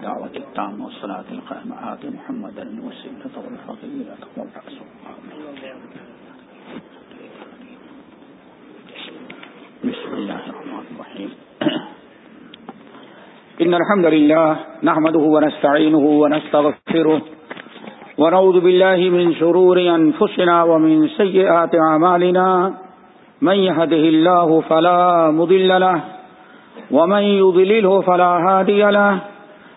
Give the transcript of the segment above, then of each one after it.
الدعوة التامة والصلاة القائمة. آت محمد الوسيلة والفضيلة والرأس بسم الله الرحمن الرحيم إن الحمد لله نحمده ونستعينه ونستغفره ونعوذ بالله من شرور أنفسنا ومن سيئات عمالنا من يهده الله فلا مضل له ومن يضلله فلا هادي له.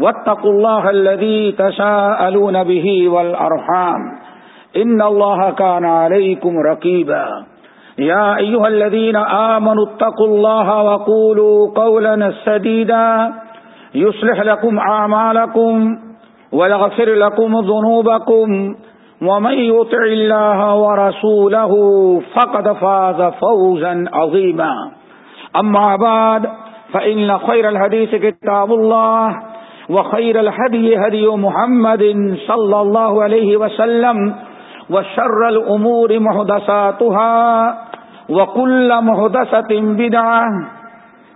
واتقوا الله الذي تساءلون به والأرحام. إن الله كان عليكم رقيبا. يا أيها الذين آمنوا اتقوا الله وقولوا قولا سديدا. يصلح لكم أعمالكم ويغفر لكم ذنوبكم. ومن يطع الله ورسوله فقد فاز فوزا عظيما. أما بعد، فإن خير الحديث كتاب الله. وخير الهدي هدي محمد صلى الله عليه وسلم وشر الأمور محدثاتها وكل محدثة بدعة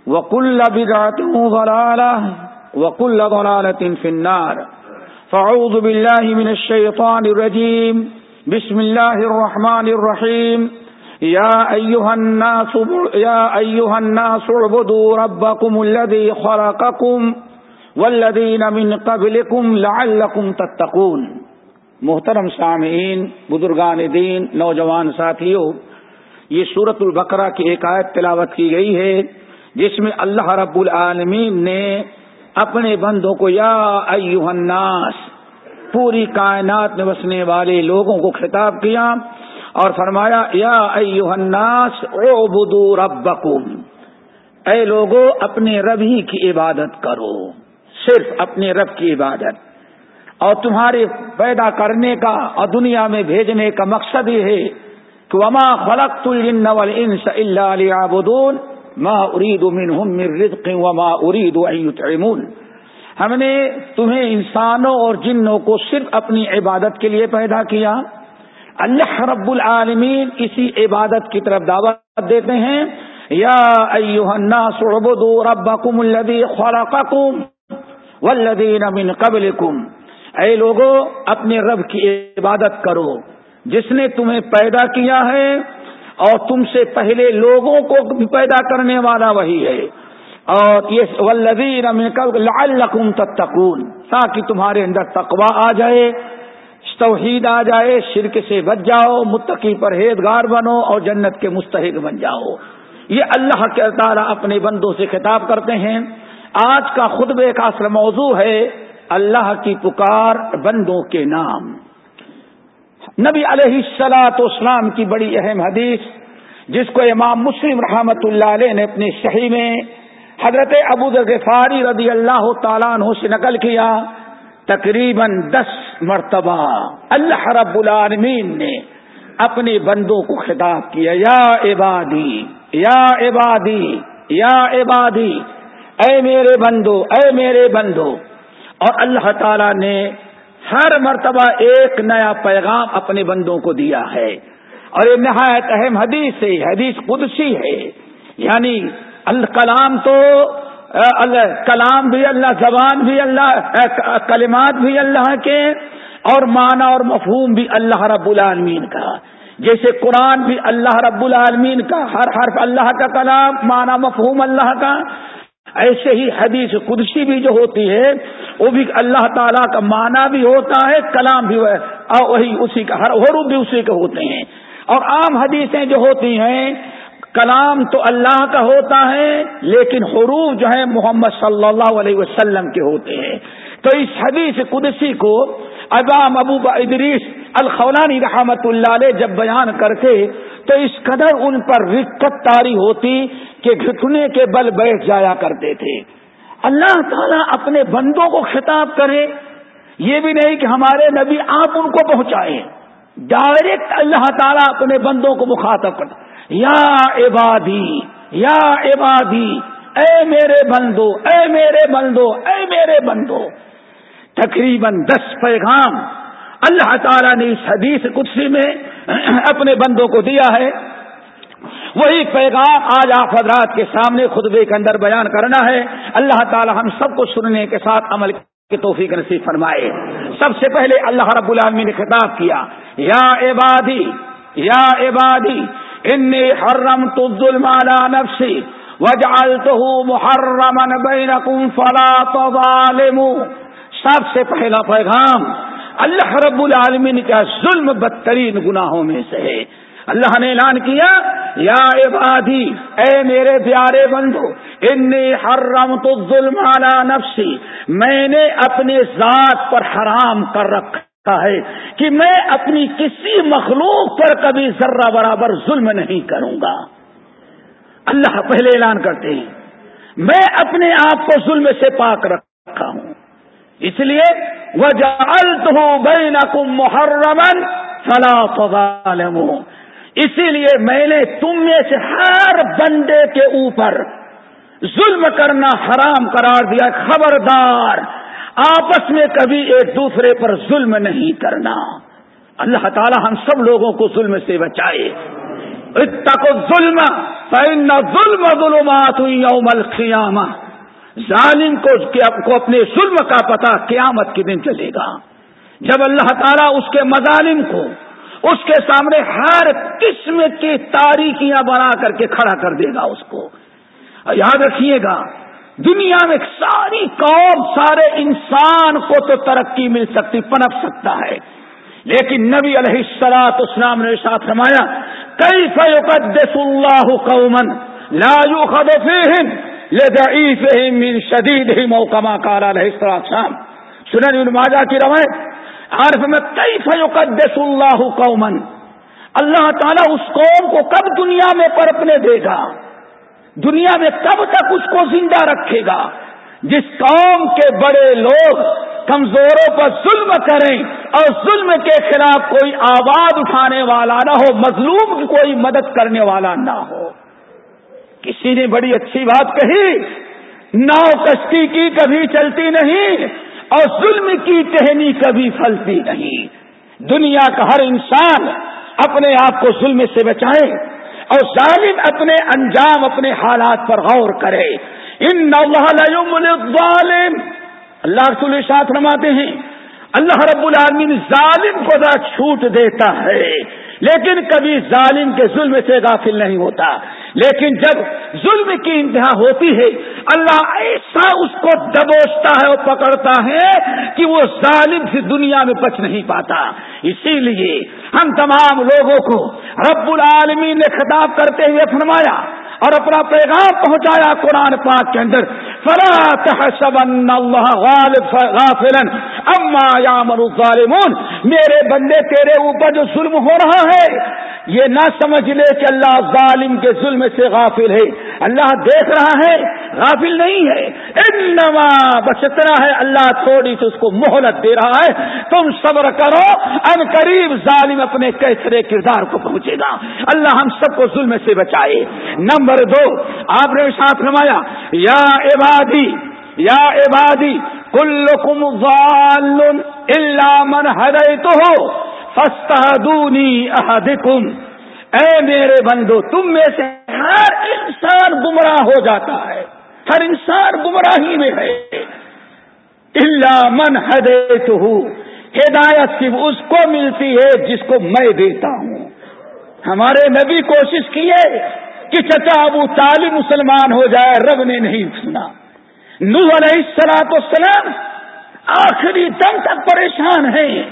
وكل بدعة ضلالة وكل ضلالة في النار. فاعوذ بالله من الشيطان الرجيم. بسم الله الرحمن الرحيم. يا أيها الناس يا أيها الناس اعبدوا ربكم الذي خلقكم والذين من قبلكم لعلكم تتقون۔ محترم سامعین، بزرگان دین، نوجوان ساتھیوں، یہ سورت البقرہ کی ایک آیت تلاوت کی گئی ہے، جس میں اللہ رب العالمین نے اپنے بندوں کو یا ایوہ الناس، پوری کائنات میں بسنے والے لوگوں کو خطاب کیا اور فرمایا، یا ایوہ الناس، اعبدوا ربکم۔ اے لوگوں اپنے رب ہی کی عبادت کرو۔ صرف اپنے رب کی عبادت اور تمہارے پیدا کرنے کا اور دنیا میں بھیجنے کا مقصد یہ ہے کہ وما خلق الجن والانس الا ليعبدون ما اريد منهم من رزق وما اريد ان يطعمون۔ ہم نے تمہیں انسانوں اور جنوں کو صرف اپنی عبادت کے لیے پیدا کیا۔ اللہ رب العالمین اسی عبادت کی طرف دعوت دیتے ہیں۔ یا ایوہ الناس عبدوا ربکم الذی خلقکم۔ والذین من قبلکم۔ اے لوگوں اپنے رب کی عبادت کرو۔ جس نے تمہیں پیدا کیا ہے اور تم سے پہلے لوگوں کو بھی پیدا کرنے والا وہی ہے۔ اور یہ ولدین لعلکم تتقون۔ تاکہ تمہارے اندر تقوا آ جائے، توحید آ جائے، شرک سے بچ جاؤ، متقی پرہیزگار بنو اور جنت کے مستحق بن جاؤ۔ یہ اللہ کے تعالیٰ اپنے بندوں سے خطاب کرتے ہیں۔ آج کا خطبے کا اصل موضوع ہے اللہ کی پکار بندوں کے نام۔ نبی علیہ السلاط اسلام کی بڑی اہم حدیث، جس کو امام مسلم رحمت اللہ علیہ نے اپنی صحیح میں حضرت ابو ظفاری رضی اللہ تعالیٰ عنہ سے نقل کیا، تقریباً دس مرتبہ اللہ رب العالمین نے اپنے بندوں کو خطاب کیا، یا عبادی یا عبادی یا عبادی۔ اے میرے بندو، اے میرے بندو۔ اور اللہ تعالی نے ہر مرتبہ ایک نیا پیغام اپنے بندوں کو دیا ہے۔ اور یہ نہایت اہم حدیث ہے، حدیث قدسی ہے۔ یعنی الکلام تو اللہ، کلام بھی اللہ، زبان بھی اللہ کلمات بھی اللہ کے، اور معنی اور مفہوم بھی اللہ رب العالمین کا۔ جیسے قرآن بھی اللہ رب العالمین کا، ہر حرف اللہ کا کلام، معنی مفہوم اللہ کا۔ ایسے ہی حدیث قدسی بھی جو ہوتی ہے، وہ بھی اللہ تعالیٰ کا معنی بھی ہوتا ہے، کلام بھی وہی اسی کا، ہر حروف بھی اسی کے ہوتے ہیں۔ اور عام حدیثیں جو ہوتی ہیں، کلام تو اللہ کا ہوتا ہے، لیکن حروف جو ہے محمد صلی اللہ علیہ وسلم کے ہوتے ہیں۔ تو اس حدیث قدسی کو ابام ابو ادریس الخولانی رحمت اللہ علیہ جب بیان کرتے، تو اس قدر ان پر رکت تاری ہوتی کہ گھٹنے کے بل بیٹھ جایا کرتے تھے۔ اللہ تعالیٰ اپنے بندوں کو خطاب کرے۔ یہ بھی نہیں کہ ہمارے نبی آپ ان کو پہنچائے ڈائریکٹ اللہ تعالیٰ اپنے بندوں کو مخاطب کرتا یا عبادی یا عبادی، اے میرے بندو، اے میرے بندو، اے میرے بندو۔ تقریباً دس پیغام اللہ تعالیٰ نے اس حدیث کچھ میں اپنے بندوں کو دیا ہے۔ وہی پیغام آج آپ حضرات کے سامنے خطبے کے اندر بیان کرنا ہے۔ اللہ تعالی ہم سب کو سننے کے ساتھ عمل کی توفیق نصیب فرمائے۔ سب سے پہلے اللہ رب العالمین نے خطاب کیا، یا عبادی یا عبادی، انی حرم تو ظلم نفسی وجعلته محرما بینکم فلا تظالموا سب سے پہلا پیغام اللہ رب العالمین کا ظلم بدترین گناہوں میں سے ہے۔ اللہ نے اعلان کیا، یا عبادی، اے میرے پیارے بندو، انی حرم تو ظلم نفسی، میں نے اپنے ذات پر حرام کر رکھا ہے کہ میں اپنی کسی مخلوق پر کبھی ذرہ برابر ظلم نہیں کروں گا۔ اللہ پہلے اعلان کرتے ہیں، میں اپنے آپ کو ظلم سے پاک رکھا ہوں۔ اس لیے وہ جلد ہوں بے نقم محرمن فلا اسی لیے میں نے تم میں سے ہر بندے کے اوپر ظلم کرنا حرام قرار دیا۔ خبردار، آپس میں کبھی ایک دوسرے پر ظلم نہیں کرنا۔ اللہ تعالی ہم سب لوگوں کو ظلم سے بچائے۔ اتق ظلم فإن ظلم ظلمات یوم القیامہ۔ ظالم کو اپنے ظلم کا پتہ قیامت کے دن چلے گا۔ جب اللہ تعالیٰ اس کے مظالم کو اس کے سامنے ہر قسم کی تاریخیاں بنا کر کے کھڑا کر دے گا اس کو۔ یاد رکھیے گا، دنیا میں ساری قوم، سارے انسان کو تو ترقی مل سکتی، پنپ سکتا ہے۔ لیکن نبی علیہ السلاط اسلام نے ساتھ رمایا کئی فیقدس اللہ قومن لا يوخذ فيهم لضعيفهم شدید ہی موقع کالا علیہ السلام سنن ماجا کی روایت عارف میں کئی فیقدس اللہ قومن اللہ تعالیٰ اس قوم کو کب دنیا میں پرپنے دے گا؟ دنیا میں کب تک اس کو زندہ رکھے گا؟ جس قوم کے بڑے لوگ کمزوروں پر ظلم کریں اور ظلم کے خلاف کوئی آواز اٹھانے والا نہ ہو، مظلوم کی کوئی مدد کرنے والا نہ ہو۔ کسی نے بڑی اچھی بات کہی ناؤ کشتی کی کبھی چلتی نہیں اور ظلم کی ٹہنی کبھی پھلتی نہیں۔ دنیا کا ہر انسان اپنے آپ کو ظلم سے بچائے اور ظالم اپنے انجام، اپنے حالات پر غور کرے۔ ان ظالم اللہ رسول ساتھ رماتے ہیں، اللہ رب العالمین ظالم کو ذرا چھوٹ دیتا ہے۔ لیکن کبھی ظالم کے ظلم سے غافل نہیں ہوتا۔ لیکن جب ظلم کی انتہا ہوتی ہے، اللہ ایسا اس کو دبوچتا ہے اور پکڑتا ہے کہ وہ ظالم سے دنیا میں بچ نہیں پاتا۔ اسی لیے ہم تمام لوگوں کو رب العالمین نے خطاب کرتے ہوئے فرمایا اور اپنا پیغام پہنچایا قرآن پاک کے اندر۔ فلا تحسبن اللہ غافلا اما یامر الظالمون، میرے بندے تیرے اوپر جو ظلم ہو رہا ہے، یہ نہ سمجھ لے کہ اللہ ظالم کے ظلم سے غافل ہے۔ اللہ دیکھ رہا ہے، غافل نہیں ہے۔ انما بس اتنا ہے، اللہ تھوڑی سی اس کو مہلت دے رہا ہے۔ تم صبر کرو، ان قریب ظالم اپنے کیسرے کردار کو پہنچے گا۔ اللہ ہم سب کو ظلم سے بچائے۔ نمبر دو، آپ نے ساتھ نمایا یا عبادی یا عبادی کل کم اللہ من ہدے ہو فستہدونی احدکم اے میرے بندو، تم میں سے ہر انسان گمراہ ہو جاتا ہے، ہر انسان گمراہی میں ہے۔ اللہ من ہدیت ہدایت صرف اس کو ملتی ہے جس کو میں دیتا ہوں۔ ہمارے نبی کوشش کیے کہ چچا ابو طالب مسلمان ہو جائے، رب نے نہیں سنا۔ نو علیہ السلاط السلام آخری دم تک پریشان ہے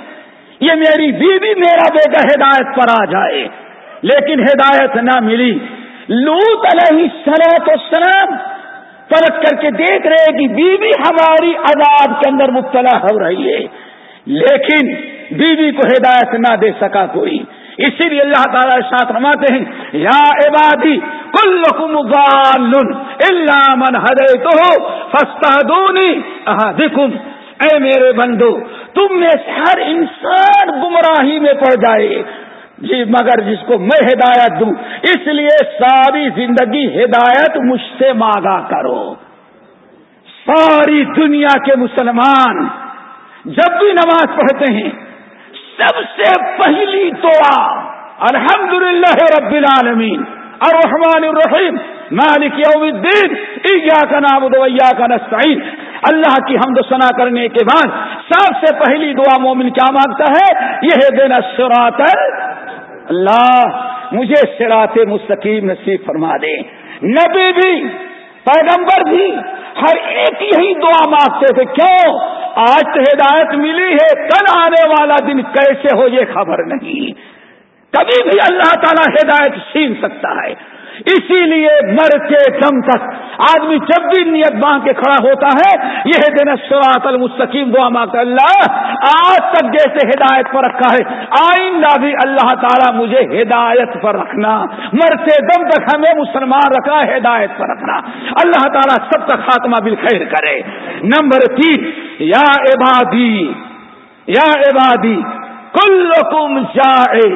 یہ میری بیوی میرا بیٹا ہدایت پر آ جائے۔ لیکن ہدایت نہ ملی۔ لوت علیہ سلاط السلام پلٹ کر کے دیکھ رہے کہ بیوی ہماری عذاب کے اندر مبتلا ہو رہی ہے۔ لیکن بیوی کو ہدایت نہ دے سکا کوئی۔ اسی لیے اللہ تعالیٰ ساتھ رماتے ہیں، یا عبادی کل اللہ من ہدے تو فستا اے میرے بندو، تم میں ہر انسان گمراہی میں پڑ جائے۔ جی مگر جس کو میں ہدایت دوں، اس لیے ساری زندگی ہدایت مجھ سے مانگا کرو۔ ساری دنیا کے مسلمان جب بھی نماز پڑھتے ہیں سب سے پہلی دعا الحمد للہ رب العالمین، الرحمن الرحیم، مالک یوم الدین ایا کا نام دویا کا نسعین اللہ کی حمد سنا کرنے کے بعد سب سے پہلی دعا مومن کیا مانگتا ہے؟ یہ دن سرات اللہ۔ مجھے سرات مستقیم نصیب فرما دے۔ نبی بھی، پیغمبر بھی، ہر ایک یہی دعا مانگتے تھے۔ کیوں؟ آج تو ہدایت ملی ہے، کل آنے والا دن کیسے ہو یہ خبر نہیں۔ کبھی بھی اللہ تعالیٰ ہدایت چھین سکتا ہے۔ اسی لیے مر کے دم تک آدمی جب بھی نیت باندھ کے کھڑا ہوتا ہے، یہ دن سوات المستقیم، دعا مانگتا اللہ، آج تک جیسے ہدایت پر رکھا ہے، آئندہ بھی اللہ تعالیٰ مجھے ہدایت پر رکھنا۔ مرتے دم تک ہمیں مسلمان رکھا، ہدایت پر رکھنا۔ اللہ تعالیٰ سب کا خاتمہ بالخیر کرے۔ نمبر تین، یا عبادی یا عبادی کل کم جائے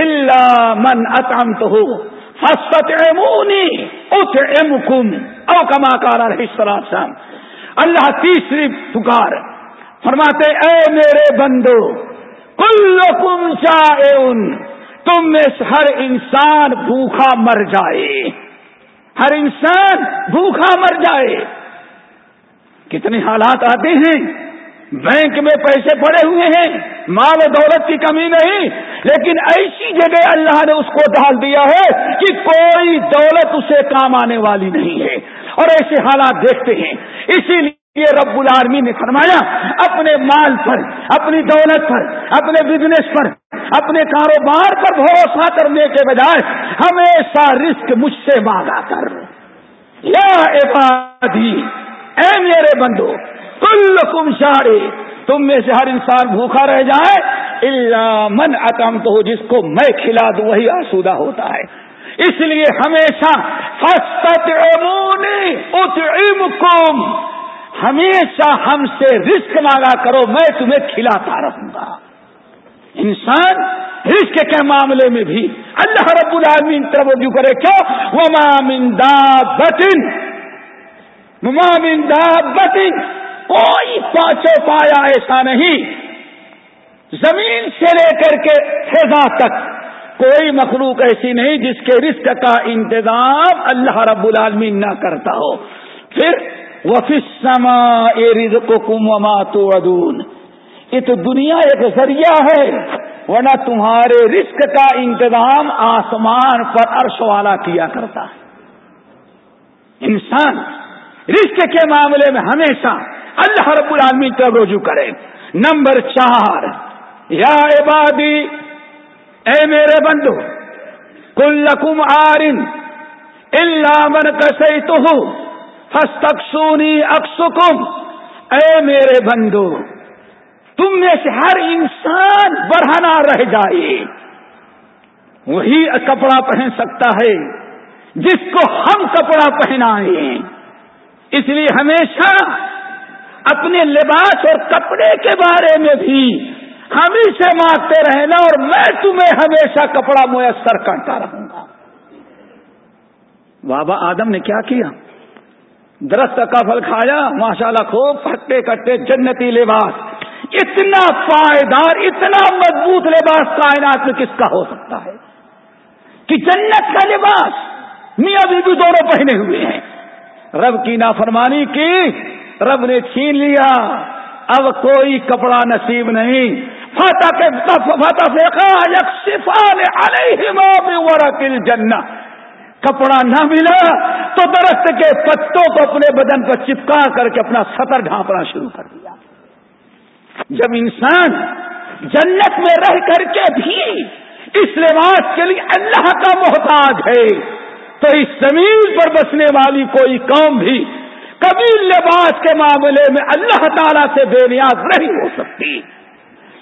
اللہ من اتم تو ہو فسط امونی ات ام کم او کما کارا رہی اللہ تیسری پکار، فرماتے اے میرے بندو کل کم چاہے تم میں ہر انسان بھوکھا مر جائے۔ ہر انسان بھوکھا مر جائے۔ کتنے حالات آتے ہیں بینک میں پیسے پڑے ہوئے ہیں، مال و دولت کی کمی نہیں، لیکن ایسی جگہ اللہ نے اس کو ڈال دیا ہے کہ کوئی دولت اسے کام آنے والی نہیں ہے۔ اور ایسے حالات دیکھتے ہیں۔ اسی لیے یہ رب العالمین نے فرمایا، اپنے مال پر، اپنی دولت پر، اپنے بزنس پر، اپنے کاروبار پر بھروسہ کرنے کے بجائے ہمیشہ رسک مجھ سے مانگا کر۔ یا عبادی، اے میرے بندو کل کم شارے تم میں سے ہر انسان بھوکا رہ جائے۔ اللہ من اتم تو جس کو میں کھلا دوں، وہی آسودہ ہوتا ہے۔ اس لیے ہمیشہ ہمیشہ ہم سے رسک مانگا کرو، میں تمہیں کھلاتا رہوں گا۔ انسان رزق کے معاملے میں بھی اللہ رب العالمین توجہ کرے کیا وہ مامن دا بٹن مامن دا کوئی پانچوں پایا ایسا نہیں۔ زمین سے لے کر کے فضا تک کوئی مخلوق ایسی نہیں جس کے رزق کا انتظام اللہ رب العالمین نہ کرتا ہو۔ پھر وفسما اے رزق کم تو ادون یہ تو دنیا ایک ذریعہ ہے، ورنہ تمہارے رزق کا انتظام آسمان پر عرش والا کیا کرتا ہے۔ انسان رزق کے معاملے میں ہمیشہ اللہ رب العالمین کا رجوع کرے۔ نمبر چار، یا عبادی، اے میرے بندو کل لکم آرن اللہ من تو ہستکسونی اکسکم اے میرے بندو، تم میں سے ہر انسان بڑھانا رہ جائے۔ وہی کپڑا پہن سکتا ہے جس کو ہم کپڑا پہنائیں۔ اس لیے ہمیشہ اپنے لباس اور کپڑے کے بارے میں بھی ہم سے مانگتے رہنا اور میں تمہیں ہمیشہ کپڑا میسر کرتا رہوں گا۔ بابا آدم نے کیا کیا؟ درخت کا پھل کھایا ماشاء اللہ خوب پھٹے کٹے جنتی لباس۔ اتنا پائیدار، اتنا مضبوط لباس کائنات میں کس کا ہو سکتا ہے؟ کہ جنت کا لباس میاں بیوی دونوں پہنے ہوئے ہیں۔ رب کی نافرمانی کی رب نے چھین لیا۔ اب کوئی کپڑا نصیب نہیں۔ فتح جنا کپڑا نہ ملا تو درخت کے پتوں کو اپنے بدن پر چپکا کر کے اپنا سطر ڈھانپنا شروع کر دیا۔ جب انسان جنت میں رہ کر کے بھی اس لباس کے لیے اللہ کا محتاج ہے، تو اس زمین پر بسنے والی کوئی قوم بھی کبھی لباس کے معاملے میں اللہ تعالیٰ سے بے نیاز نہیں ہو سکتی۔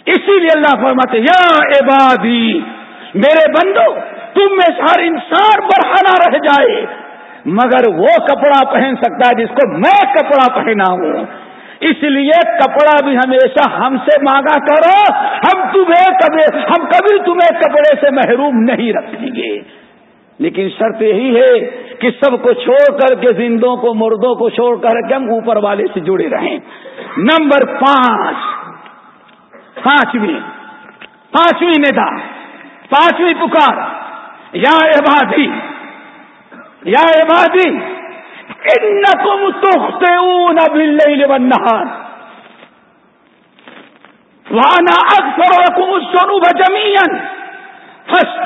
اسی لیے اللہ فرماتے یا عبادی، میرے بندو، تم میں ہر انسان برہنا رہ جائے، مگر وہ کپڑا پہن سکتا ہے جس کو میں کپڑا پہنا ہوں۔ اس لیے کپڑا بھی ہمیشہ ہم سے مانگا کرو، ہم تمہیں کبھی، ہم کبھی تمہیں کپڑے سے محروم نہیں رکھیں گے۔ لیکن شرط یہی ہے کہ سب کو چھوڑ کر کے زندوں کو، مردوں کو چھوڑ کر کے ہم اوپر والے سے جڑے رہیں۔ نمبر پانچ، پانچویں پانچویں نیتا پانچویں پکار۔ یا عبادی یا عبادی، انکم تخطئون باللیل والنہار۔ وانا اغفر لکم السنوب جميعا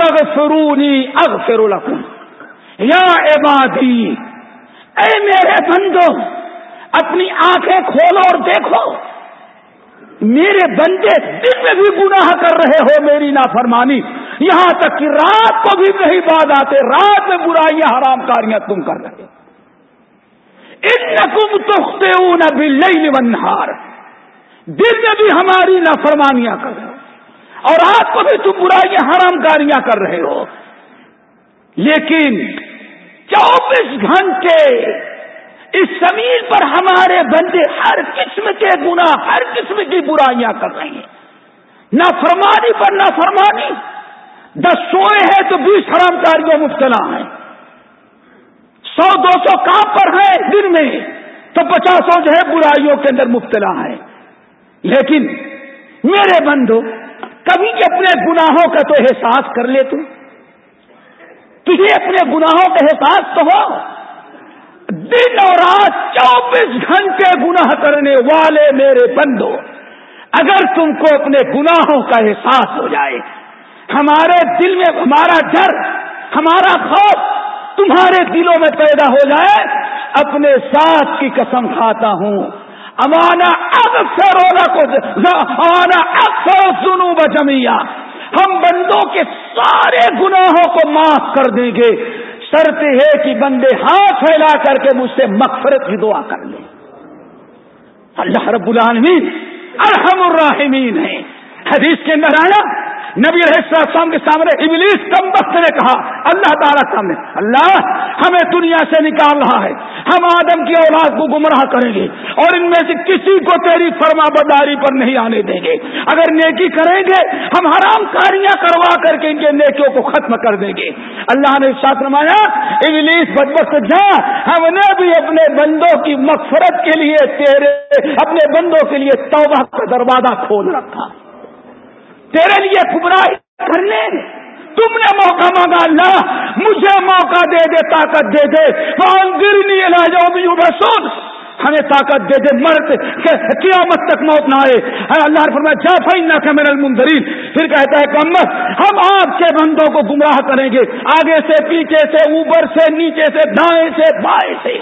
فاستغفرونی اغفر لکم یا عبادی، اے میرے بندو، اپنی آنکھیں کھولو اور دیکھو۔ میرے بندے دن میں بھی گناہ کر رہے ہو میری نافرمانی۔ یہاں تک کہ رات کو بھی نہیں باد آتے، رات میں برائیاں، حرام کاریاں تم کر رہے۔ ان نقم تختے نبیار دن میں بھی ہماری نافرمانیاں کر رہے۔ اور رات کو بھی تم برائیاں حرام کاریاں کر رہے ہو۔ لیکن چوبیس گھنٹے اس زمین پر ہمارے بندے ہر قسم کے گنا ہر قسم کی برائیاں کر رہے ہیں۔ نہ فرمانی پر، نہ فرمانی۔ دس سوئے ہیں تو بیس حرام کاریوں مبتلا ہیں۔ سو، دو سو کام پر ہیں دن میں۔ تو پچاسوں جو ہے برائیوں کے اندر مبتلا ہیں۔ لیکن میرے بندو کبھی اپنے گناہوں کا تو احساس کر لے تو تجھے اپنے گناہوں کا احساس تو ہو۔ دن اور رات چوبیس گھنٹے گناہ کرنے والے میرے بندو، اگر تم کو اپنے گناہوں کا احساس ہو جائے، ہمارے دل میں ہمارا ڈر، ہمارا خوف تمہارے دلوں میں پیدا ہو جائے، اپنے ساتھ کی قسم کھاتا ہوں۔ امانا اکثر امانا اکثر سنو بچمیا ہم بندوں کے سارے گناہوں کو معاف کر دیں گے۔ شرط ہے کہ بندے ہاتھ پھیلا کر کے مجھ سے مغفرت کی دعا کر لیں۔ اللہ رب العالمین ارحم الراحمین ہے حدیث کے اندر آیا نبی السلام کے سامنے ابلیس کم وقت نے کہا، اللہ تعالیٰ سامنے، اللہ ہمیں دنیا سے نکال رہا ہے، ہم آدم کی اولاد کو گمراہ کریں گے اور ان میں سے کسی کو تیری فرما بداری پر نہیں آنے دیں گے۔ اگر نیکی کریں گے، ہم حرام کاریاں کروا کر کے ان کے نیکیوں کو ختم کر دیں گے۔ اللہ نے ساتھ رمایا ابلیس بدبخت جا، ہم نے بھی اپنے بندوں کی مغفرت کے لیے تیرے، اپنے بندوں کے لیے توبہ کا دروازہ کھول رکھا۔ تیرے لیے گمراہ کرنے۔ تم نے موقع مانگا، اللہ مجھے موقع دے دے، طاقت دے دے۔ رسول ہمیں طاقت دے دے، مرد قیامت تک موت نہ آئے۔ اللہ فرمایا، جا فائن نہ میرا المنظرین پھر کہتا ہے کمت ہم آپ کے بندوں کو گمراہ کریں گے۔ آگے سے، پیچھے سے، اوپر سے، نیچے سے، دائیں سے، بائیں سے۔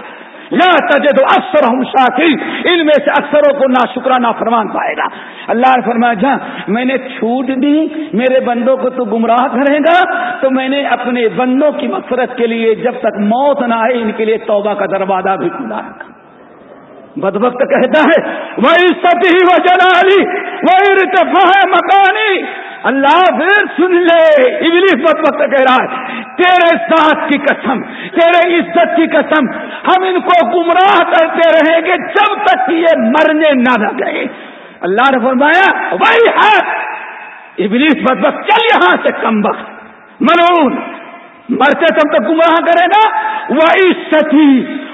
لا تجد اکثر ہم شاکر ان میں سے اکثروں کو نہ شکرانہ فرمان پائے گا۔ اللہ نے فرمایا جا میں نے چھوٹ دی، میرے بندوں کو تو گمراہ کرے گا، تو میں نے اپنے بندوں کی مفرت کے لیے جب تک موت نہ آئے، ان کے لیے توبہ کا دروازہ بھی کھلا رکھا۔ بد وقت کہتا ہے وہ ستی وہ جلالی وہ ارتفا مکانی اللہ پھر سن لے، ابلیس بد وقت کہہ رہا ہے، تیرے ساتھ کی قسم، تیرے عزت کی قسم، ہم ان کو گمراہ کرتے رہیں گے جب تک یہ مرنے نہ لگے اللہ نے فرمایا، وہی ہے۔ ابلیس بد وقت چل یہاں سے کم وقت۔ منون مرتے تم تو گمراہ کرے نا وہ عزتی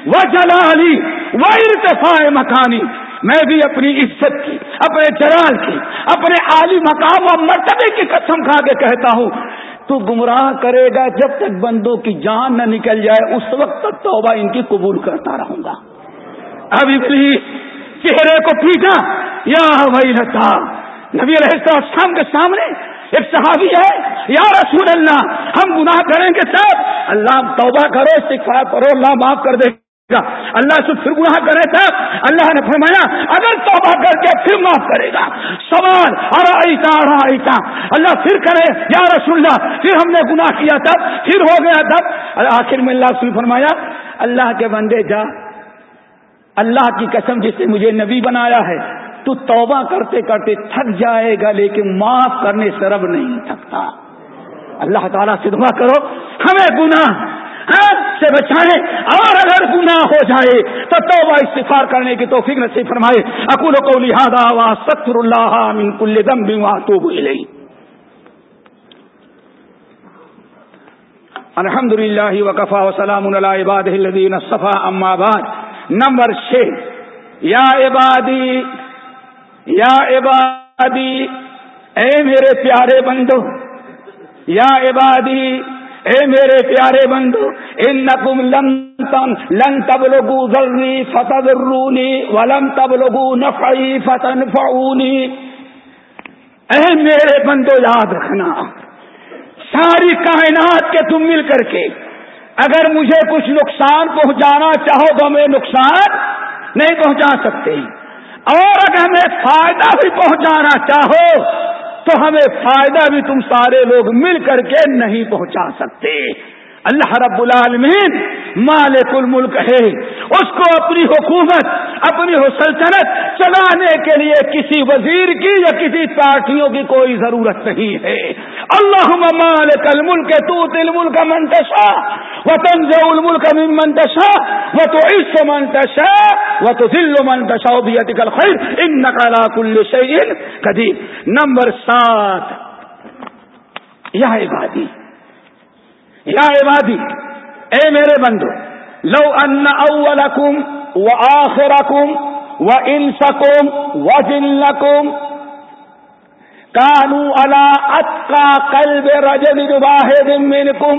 وہ جلالی وہ ارتفاع مکانی میں بھی اپنی عزت کی، اپنے جلال کی، اپنے عالی مقام و مرتبے کی قسم کھا کے کہتا ہوں۔ تو گمراہ کرے گا جب تک بندوں کی جان نہ نکل جائے، اس وقت تک توبہ ان کی قبول کرتا رہوں گا۔ ابھی چہرے کو پیٹا یا وہی رہتا نبی السلام کے سامنے ایک صحابی ہے، یا رسول اللہ، ہم گناہ کریں گے سب۔ اللہ توبہ کرو سکھا کرو اللہ معاف کر دے گا۔ اللہ سے پھر گناہ کرے تھا اللہ نے فرمایا، اگر توبہ کر کے پھر معاف کرے گا۔ سوال اور ایسا ایسا اللہ پھر کرے، یا رسول اللہ، پھر ہم نے گناہ کیا تب، پھر ہو گیا تب۔ آخر میں اللہ سے فرمایا، اللہ کے بندے جا۔ اللہ کی قسم جس نے مجھے نبی بنایا ہے۔ تو توبہ کرتے کرتے تھک جائے گا، لیکن معاف کرنے سے رب نہیں تھکتا۔ اللہ تعالیٰ سے دعا کرو، ہمیں گناہ سے بچائے اور اگر گناہ ہو جائے تو توبہ استفار کرنے کی توفیق نصیب فرمائے۔ اکول کو لہٰذا وا ستر اللہ من کل دم بیما تو الحمد للہ وقفا وسلام عباد الدین صفا اما بعد۔ نمبر چھ۔ یا عبادی یا عبادی، اے میرے پیارے بندو، یا عبادی، اے میرے پیارے بندو ان نقم لم لن تب لگو ضروری فتح رونی ولم تب لگو نفعی فتن فعونی اے میرے بندو، یاد رکھنا، ساری کائنات کے تم مل کر کے اگر مجھے کچھ نقصان پہنچانا چاہو تو ہمیں نقصان نہیں پہنچا سکتے۔ اور اگر ہمیں فائدہ بھی پہنچانا چاہو، تو ہمیں فائدہ بھی تم سارے لوگ مل کر کے نہیں پہنچا سکتے۔ اللہ رب العالمین مالک الملک ہے۔ اس کو اپنی حکومت، اپنی سلطنت چلانے کے لیے کسی وزیر کی یا کسی پارٹیوں کی کوئی ضرورت نہیں ہے۔ اللہ مالک الملک تو تل ملک منتشا و تنز الملک من منتشا و تو عص منتشا و تو ذل منتشا بھی خیر ان نقلا کل شعین قدیم نمبر سات یہ عبادی یا عبادی، اے میرے بندو، لو ان اولکم و آخرکم و انسکم و جنکم کانو علا اتقا قلب رجل واحد منکم.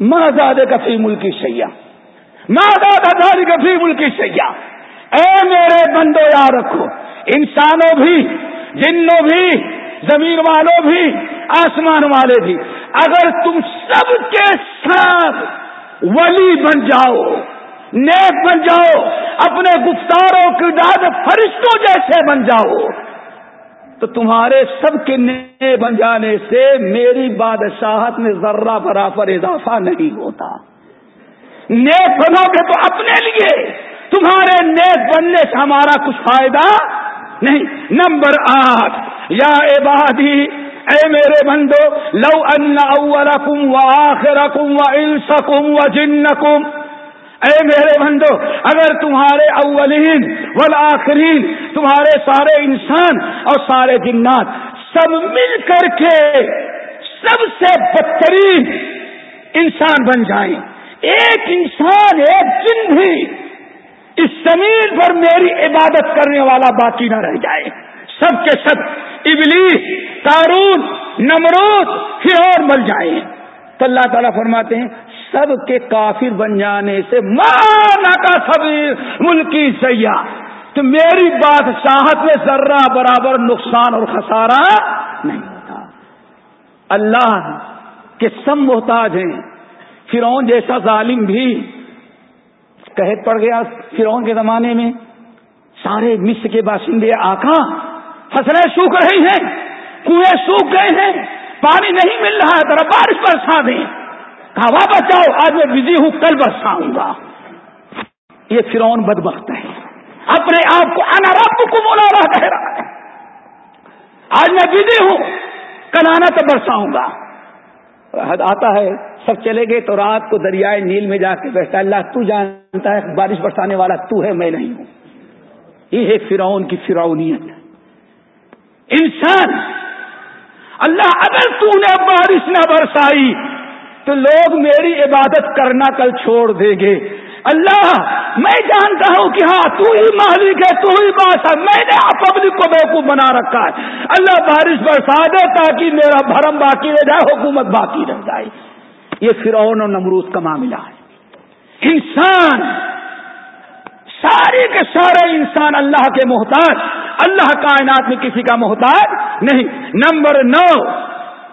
ما زاد کفی ملکی سیاح ما زاد ذالک کفی ملکی سیاح اے میرے بندو یاد رکھو انسانوں بھی، جنوں بھی، زمین والوں بھی، آسمان والے بھی اگر تم سب کے ساتھ ولی بن جاؤ، نیک بن جاؤ، اپنے گفتاروں کی داد فرشتوں جیسے بن جاؤ، تو تمہارے سب کے نئے بن جانے سے میری بادشاہت میں ذرہ برابر اضافہ نہیں ہوتا۔ نیک بنو گے تو اپنے لیے۔ تمہارے نیک بننے سے ہمارا کچھ فائدہ نہیں۔ نمبر آٹھ، یا عبادی اے میرے بندو، لو ان اولکم و آخرکم و انسکم و جنکم۔ اے میرے بندو، اگر تمہارے اولین والآخرین تمہارے سارے انسان اور سارے جنات سب مل کر کے سب سے بدترین انسان بن جائیں، ایک انسان، ایک جن بھی، اس زمین پر میری عبادت کرنے والا باقی نہ رہ جائے۔ سب کے سب ابلیس تارون نمرود، پھر اور مل جائیں تو اللہ تعالیٰ فرماتے ہیں، سب کے کافر بن جانے سے مانا کا سبھی ملکی سیاح۔ تو میری بادشاہت میں ذرہ برابر نقصان اور خسارہ نہیں ہوتا۔ اللہ کے سب محتاج ہیں۔ فرعون جیسا ظالم بھی قحط پڑ گیا فرعون کے زمانے میں۔ سارے مصر کے باشندے آکا فصلیں سوکھ رہی ہیں، کنویں سوکھ گئے ہیں، پانی نہیں مل رہا ہے، ذرا بارش برسا دیں۔ کہا، واپس جاؤ، آج میں بزی ہوں، کل برساؤں گا۔ یہ فرون بد ہے اپنے آپ کو، انا رب کو بولا رہا کہہ رہا ہے۔ آج میں بزی ہوں، کل آنا تو برساؤں گا۔ آتا ہے، سب چلے گئے تو رات کو دریائے نیل میں جا کے بیٹھتا اللہ تو جانتا ہے، بارش برسانے والا تو ہے، میں نہیں ہوں۔ یہ ہے فرعون کی فرونیت انسان، اللہ اگر تو نے بارش نہ برسائی تو لوگ میری عبادت کرنا کل چھوڑ دیں گے۔ اللہ، میں جانتا ہوں کہ ہاں تو ہی مالک ہے، تو ہی بات ہے۔ میں نے پبلک کو بیوقوف بنا رکھا ہے۔ اللہ بارش برسا دے تاکہ میرا بھرم باقی رہ جائے، حکومت باقی رہ جائے۔ یہ فرعون اور نمروز کا معاملہ ہے۔ انسان سارے کے سارے انسان اللہ کے محتاج، اللہ کائنات میں کسی کا محتاج نہیں۔ نمبر نو،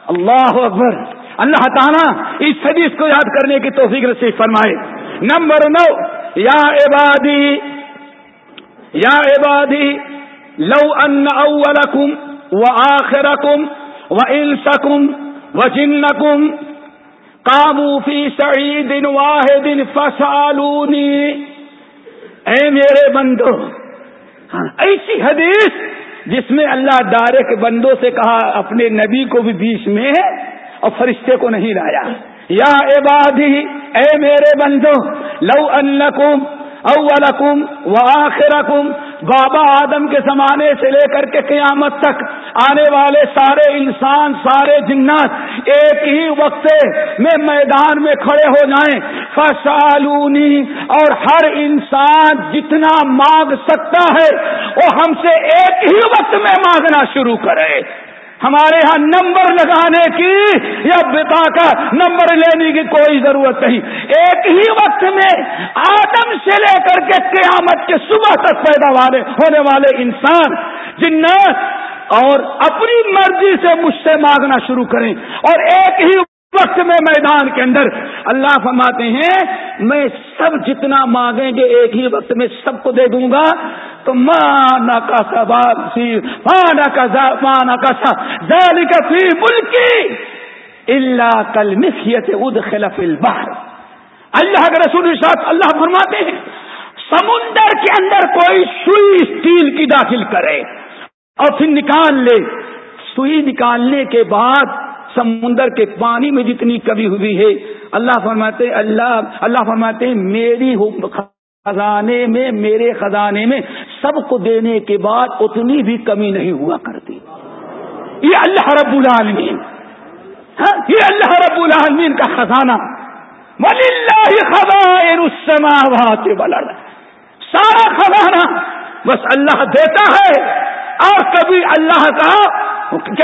اللہ اکبر، اللہ تعالیٰ اس حدیث کو یاد کرنے کی توفیق نصیب فرمائے۔ نمبر نو، یا عبادی یا عبادی، لو ان اولکم و آخرکم و انسکم و جنکم کامو فی سعید واحد فسالونی اے میرے بندو ہاں، ایسی حدیث جس میں اللہ دارے کے بندوں سے کہا، اپنے نبی کو بھی بیچ میں اور فرشتے کو نہیں لایا۔ یا عبادی، اے میرے بندو، لو انکم اولکم و آخرکم بابا آدم کے زمانے سے لے کر کے قیامت تک آنے والے سارے انسان، سارے جنات ایک ہی وقت میں میدان میں کھڑے ہو جائیں۔ فسالونی اور ہر انسان جتنا مانگ سکتا ہے، وہ ہم سے ایک ہی وقت میں مانگنا شروع کرے۔ ہمارے ہاں نمبر لگانے کی یا بتا کا نمبر لینے کی کوئی ضرورت نہیں۔ ایک ہی وقت میں آدم سے لے کر کے قیامت کے صبح تک پیدا والے ہونے والے انسان، جنات، اور اپنی مرضی سے مجھ سے مانگنا شروع کریں۔ اور ایک ہی وقت میں میدان کے اندر اللہ فرماتے ہیں، میں سب جتنا مانگیں گے ایک ہی وقت میں سب کو دے دوں گا۔ تو مانا کا سا مانا کا مانا کا سا کا فی ملکی اللہ کل مسیت اد خلف البحر۔ اللہ کے رسول ساتھ اللہ فرماتے ہیں، سمندر کے اندر کوئی سوئی اسٹیل کی داخل کرے اور پھر نکال لے۔ سوئی نکالنے کے بعد سمندر کے پانی میں جتنی کمی ہوئی ہے، اللہ فرماتے، اللہ اللہ فرماتے، میری خزانے میں، میرے خزانے میں سب کو دینے کے بعد اتنی بھی کمی نہیں ہوا کرتی۔ یہ اللہ رب العالمین۔ ہاں، یہ اللہ رب العالمین کا خزانہ۔ ولی اللہ سارا خزانہ بس اللہ دیتا ہے۔ اور کبھی اللہ کا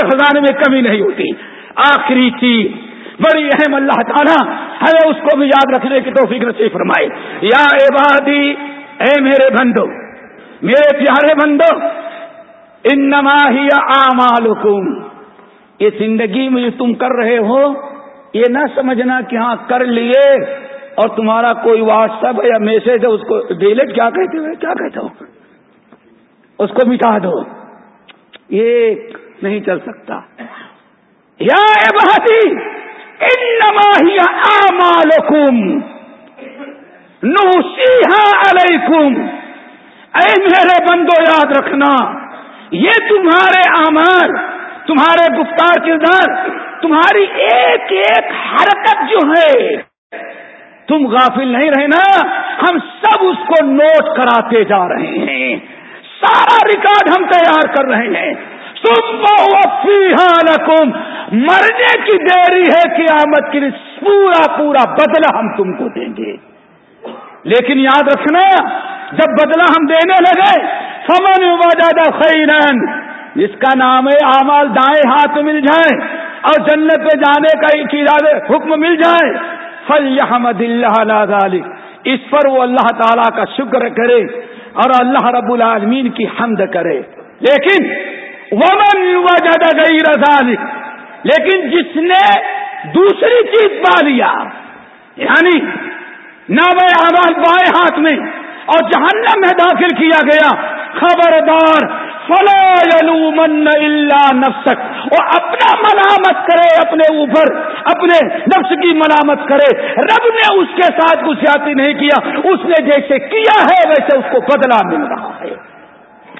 خزانے میں کمی نہیں ہوتی۔ آخری چیز، بڑی اہم اللہ تعالیٰ ہمیں اس کو بھی یاد رکھنے کی تو فکر سے فرمائے۔ یا عبادی، اے میرے بندو، میرے پیارے بندو ان نماہی آمالکم یہ زندگی میں جو تم کر رہے ہو، یہ نہ سمجھنا کہ ہاں کر لیے اور تمہارا کوئی واٹس ایپ یا میسج ہے، اس کو ڈیلیٹ کیا کہتے ہو، کیا کہتے ہو؟ اس کو مٹا دو۔ یہ نہیں چل سکتا۔ یا بہتی ان نماہیا آمالکم نوسیحا علیکم۔ اے میرے بندو، یاد رکھنا، یہ تمہارے اعمال، تمہارے گفتار کردار، تمہاری ایک ایک حرکت جو ہے، تم غافل نہیں رہے نا ہم سب اس کو نوٹ کراتے جا رہے ہیں۔ سارا ریکارڈ ہم تیار کر رہے ہیں۔ لکم مرنے کی دیری ہے قیامت کے لیے۔ پورا پورا بدلہ ہم تم کو دیں گے۔ لیکن یاد رکھنا، جب بدلہ ہم دینے لگے سمن وجہ خیرن جس کا نام ہے آمال دائیں ہاتھ مل جائے اور جنت پہ جانے کا ایک ارادے حکم مل جائے۔ فل احمد اللہ اس پر وہ اللہ تعالی کا شکر کرے اور اللہ رب العالمین کی حمد کرے۔ لیکن ومن وجد غیر ذلك لیکن جس نے دوسری چیز پا لیا یعنی نام آواز بائیں ہاتھ میں اور جہنم میں داخل کیا گیا، خبردار، فلا اللہ نفسک، وہ اپنا ملامت کرے، اپنے اوپر، اپنے نفس کی ملامت کرے۔ رب نے اس کے ساتھ کچھ یاتی نہیں کیا، اس نے جیسے کیا ہے، ویسے اس کو بدلا مل رہا ہے۔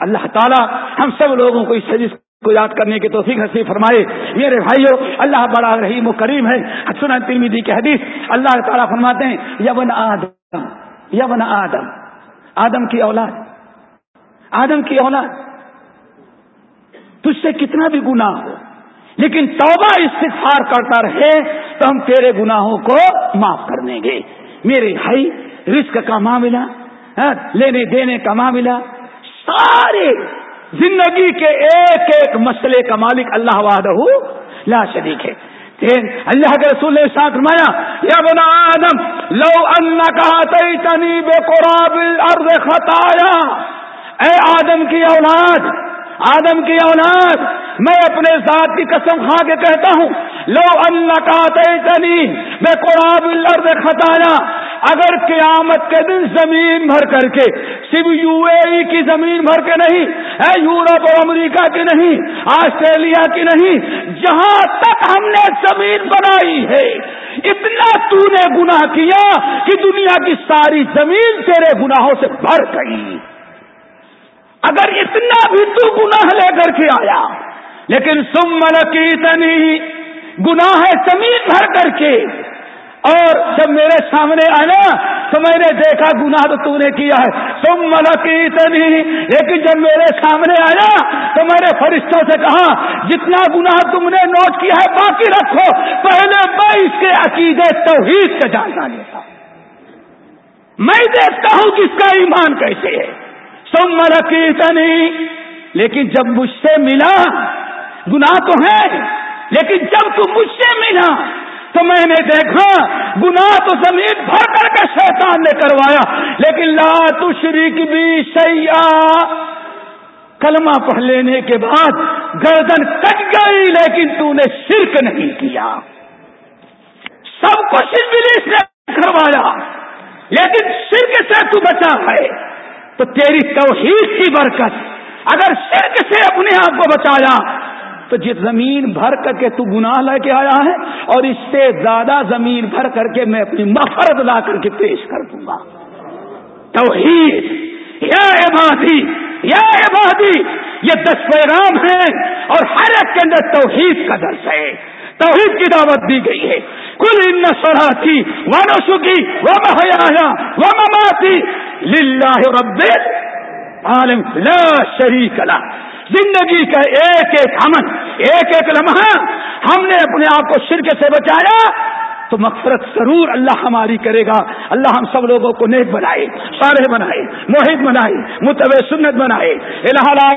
اللہ تعالیٰ ہم سب لوگوں کو اس حدیث کو یاد کرنے کی توفیق حسی فرمائے۔ میرے بھائیوں اللہ بڑا رحیم و کریم ہے۔ سنا ترمیدی کی حدیث اللہ تعالیٰ فرماتے ہیں، یبن آدم یبن آدم۔ آدم کی اولاد۔ آدم کی اولاد۔ تجھ سے کتنا بھی گناہ ہو، لیکن توبہ استغفار کرتا رہے تو ہم تیرے گناہوں کو معاف کر دیں گے۔ میرے بھائی، رزق کا معاملہ ہاں، لینے دینے کا معاملہ سارے زندگی کے ایک ایک مسئلے کا مالک اللہ وحدہ لا شریک ہے۔ اللہ کے رسول نے ساتھ مایا یا بنا آدم، لو ان کہا بے قراب الارض خطایا۔ اے آدم کی اولاد، آدم کی اولاد میں اپنے ذات کی قسم کھا کے کہتا ہوں، لو اللہ کا میں قرآب الارض خطایا اگر قیامت کے دن زمین بھر کر کے، صرف یو اے ای کی زمین بھر کے نہیں ہے یورپ اور امریکہ کی نہیں، آسٹریلیا کی نہیں، جہاں تک ہم نے زمین بنائی ہے، اتنا تو نے گناہ کیا کہ دنیا کی ساری زمین تیرے گناہوں سے بھر گئی۔ اگر اتنا بھی تو گناہ لے کر کے آیا لیکن سم ملکی تنی گناہ ہے زمین بھر کر کے۔ اور جب میرے سامنے آیا تو میں نے دیکھا گناہ تو تو نے کیا ہے۔ تم ملکی اتنی لیکن جب میرے سامنے آیا تو میں نے فرشتوں سے کہا، جتنا گناہ تم نے نوٹ کیا ہے، باقی رکھو۔ پہلے میں اس کے عقیدے توحید کا جاننا لیتا ہوں۔ میں دیکھتا ہوں کہ اس کا ایمان کیسے ہے۔ تم ملکی اتنی لیکن جب مجھ سے ملا گناہ تو ہے لیکن جب تم مجھ سے ملا، تو میں نے دیکھا، گناہ تو زمین بھر کر کے شیطان نے کروایا، لیکن لا تشریک بھی سیاح کلمہ پڑھ لینے کے بعد گردن کٹ گئی، لیکن تو نے شرک نہیں کیا۔ سب کچھ انگلش نے کروایا، لیکن شرک سے تو بچا ہے۔ تو تیری توحید کی برکت، اگر شرک سے اپنے آپ کو بچایا تو جس زمین بھر کر کے تو گناہ لے کے آیا ہے اور اس سے زیادہ زمین بھر کر کے میں اپنی مفرت لا کر کے پیش کر دوں گا۔ توحید، یا عبادی یا عبادی، یہ دس پیغام ہے اور ہر ایک کے اندر توحید کا درس ہے۔ توحید کی دعوت دی گئی ہے۔ کل ان سراتی و نسخی و محیا و مماتی للہ رب عالم لا شریک له زندگی کا ایک ایک امن ایک ایک لمحہ ہم نے اپنے آپ کو شرک سے بچایا، تو مغفرت ضرور اللہ ہماری کرے گا۔ اللہ ہم سب لوگوں کو نیک بنائے سارے بنائے موہد بنائے متو سنت بنائے۔ الہ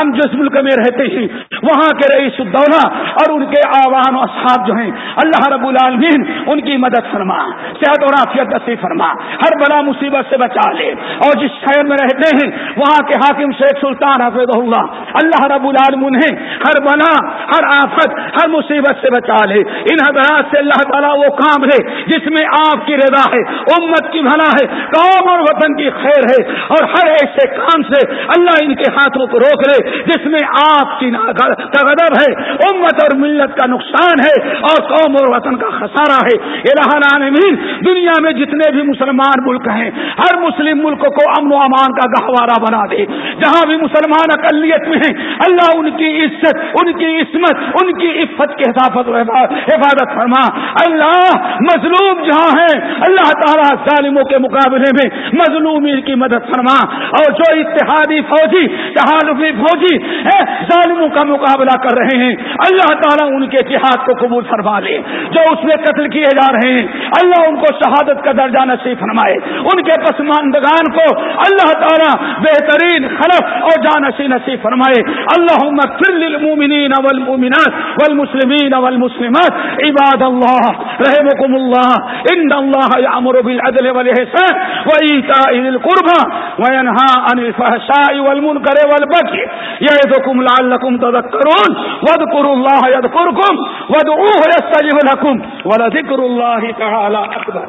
ہم جس ملک میں رہتے ہیں، وہاں کے رئیس الدولہ اور ان کے آوان و اصحاب جو ہیں، اللہ رب العالمین ان کی مدد فرما، صحت اور عافیت نصیب فرما، ہر بلا مصیبت سے بچا لے۔ اور جس شہر میں رہتے ہیں، وہاں کے حاکم شیخ سلطان حفظ اللہ اللہ رب العالمین ہر بلا ہر آفت، ہر مصیبت سے بچا لے۔ ان حضرات سے اللہ تعالیٰ وہ کام ہے، جس میں آپ کی رضا ہے، امت کی بھلا ہے، قوم اور وطن کی خیر ہے۔ اور ہر ایسے کام سے اللہ ان کے ہاتھ ہاتھوں کو روک لے، جس میں آپ کی غضب ہے، امت اور ملت کا نقصان ہے اور قوم اور وطن کا خسارہ ہے۔ العالمین، دنیا میں جتنے بھی مسلمان ملک ہیں، ہر مسلم ملک کو امن و امان کا گہوارہ بنا دے۔ جہاں بھی مسلمان اقلیت میں ہیں، اللہ ان کی عزت، ان کی عصمت، ان کی عفت کی حفاظت حفاظت فرما۔ اللہ مظلوم جہاں ہے اللہ تعالیٰ ظالموں کے مقابلے میں مظلومی کی مدد فرما۔ اور جو اتحادی فوجی تحالفی فوجی ظالموں کا مقابلہ کر رہے ہیں۔ اللہ تعالیٰ ان کے جہاد کو قبول فرما لے، جو اس میں قتل کیے جا رہے ہیں۔ اللہ ان کو شہادت کا درجہ نصیب فرمائے۔ ان کے پسماندگان کو اللہ تعالیٰ بہترین خلف اور جانسی نصیب فرمائے۔ اللہ للمؤمنین والمؤمنات والمسلمین والمسلمات۔ عباد اللہ رحمكم الله إن الله يأمر بالعدل والإحسان وإيتاء ذي القربى وينهى عن الفحشاء والمنكر والبغي يعظكم لعلكم تذكرون واذكروا الله يذكركم وادعوه يستجب لكم ولذكر الله تعالى أكبر